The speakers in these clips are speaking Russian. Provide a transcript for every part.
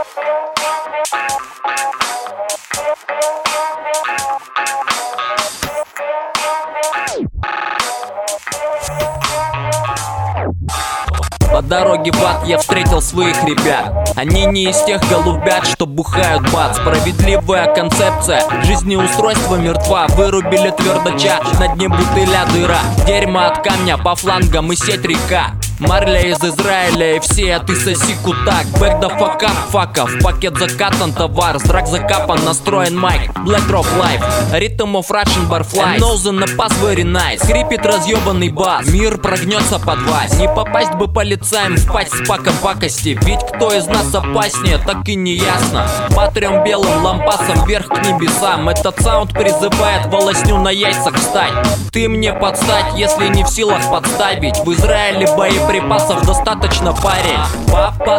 По дороге в ад я встретил своих ребят. Они не из тех голубят, что бухают бат Справедливая концепция Жизнеустройство мертва. Вырубили твердоча На дне бутыля дыра. Дерьмо от камня по флангам и сеть река Марля из Израиля и все, а ты соси кутак. Бэк да фака, фака, в пакет закатан товар Зрак закапан, настроен майк. Black Rock Life, Rhythm of Russian Barfly. Ноузен на пас very nice. Скрипит разъебанный бас, мир прогнется под вас. Не попасть бы полицаем в пасть с паком пакости. Ведь кто из нас опаснее, так и не ясно. По трем белым лампасам вверх к небесам. Этот саунд призывает волосню на яйцах встать. Ты мне подстать, если не в силах подставить. В Израиле боеприпасы припасов достаточно парень По, по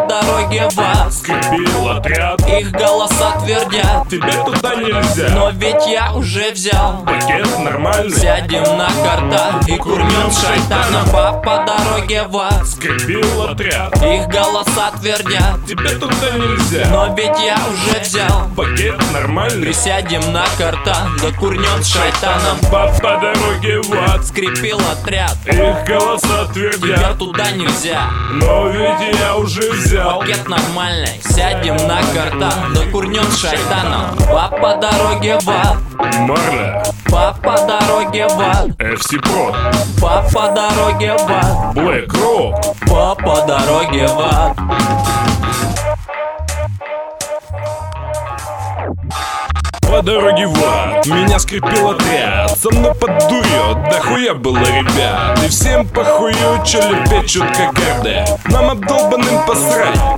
дороге вас Скрипел отряд. Их голоса твердят. Тебе туда нельзя. Но ведь я уже взял. Пакет нормальный. Сядем на карта и курнем с шайтаном По, дороге вас Скрипел отряд. Их голоса твердят. Тебе туда нельзя. Но ведь я уже взял. Пакет нормальный. Присядем на карта, да курнем шайтаном. По, по дороге в ад Скрипел отряд. Их голоса Тебя твердят туда нельзя. Но ведь я уже взял. Пакет нормальный, сядем на карта Да курнем с шайтаном. По, по дороге в ад. Марля По, по дороге в ад. FC Pro. По, по дороге в ад. Black Rock По, по дороге в ад. По дороге в ад. Меня скрипел отряд. Со мной поддурет, да хуя было ребят. И всем похую, чё лепечут кокарды Нам обдолбанным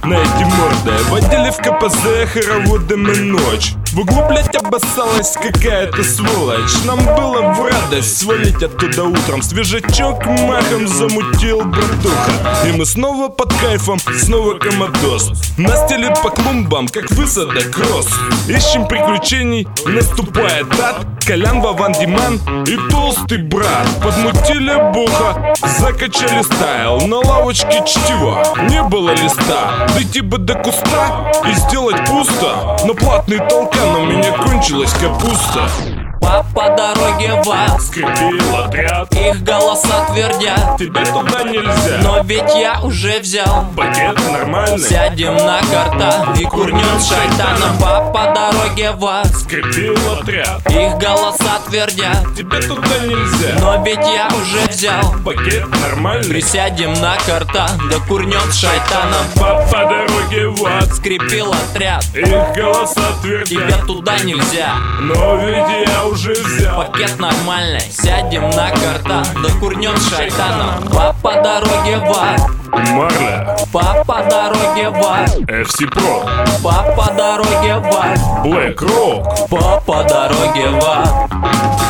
Nee, морды Водили в КПЗ хороводом и ночь. В углу, блять, обоссалась какая-то сволочь. Нам было в радость свалить оттуда утром. Свежачок махом замутил братуха. И мы снова под кайфом, снова коматоз Нас телит по клумбам, как высада кросс Ищем приключений, наступает ад. Колян, Вован, Диман и толстый брат. Подмутили буха, закачали стайл. На лавочке чтива, не было листа. Дойти бы до куста. И сделать пусто. Но платный толкан у меня кончилась капуста По, по дороге в ад. Скрипел отряд. Их голоса твердят. Тебе туда нельзя. Но ведь я уже взял. Пакет нормальный. Сядем на карта. И курнем с шайтаном. По, дороге в ад. Скрипел отряд. Их голоса твердят. Тебе туда нельзя. Но ведь я уже взял. Пакет нормальный. Присядем на карта, да курнем с шайтаном. По, по дороге в ад. Скрипел отряд. Их голоса Тебе твердят туда нельзя. Но ведь я уже взял. Пакет нормальный, сядем на карта, да курнем с шайтаном. По дороге в ад, Марля. По дороге в ад. FC Pro. По дороге в ад, Black Rock. По дороге в ад